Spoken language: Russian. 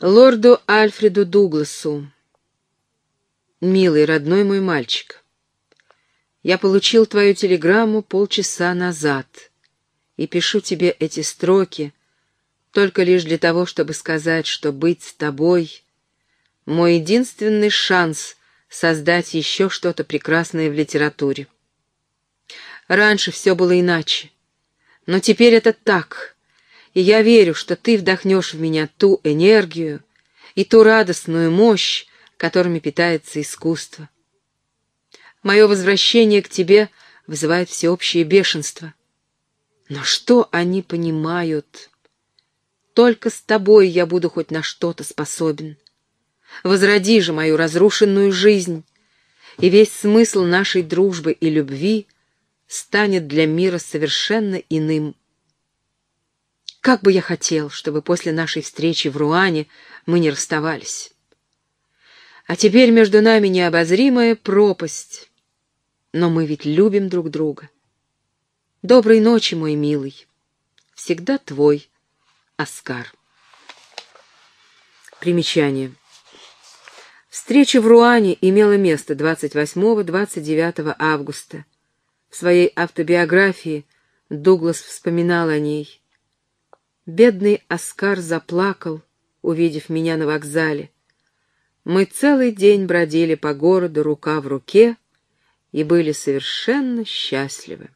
Лорду Альфреду Дугласу. Милый, родной мой мальчик, я получил твою телеграмму полчаса назад и пишу тебе эти строки только лишь для того, чтобы сказать, что быть с тобой — мой единственный шанс создать еще что-то прекрасное в литературе. Раньше все было иначе, но теперь это так — и я верю, что ты вдохнешь в меня ту энергию и ту радостную мощь, которыми питается искусство. Мое возвращение к тебе вызывает всеобщее бешенство. Но что они понимают? Только с тобой я буду хоть на что-то способен. Возроди же мою разрушенную жизнь, и весь смысл нашей дружбы и любви станет для мира совершенно иным. Как бы я хотел, чтобы после нашей встречи в Руане мы не расставались. А теперь между нами необозримая пропасть. Но мы ведь любим друг друга. Доброй ночи, мой милый. Всегда твой, Оскар. Примечание. Встреча в Руане имела место 28-29 августа. В своей автобиографии Дуглас вспоминал о ней. Бедный Оскар заплакал, увидев меня на вокзале. Мы целый день бродили по городу рука в руке и были совершенно счастливы.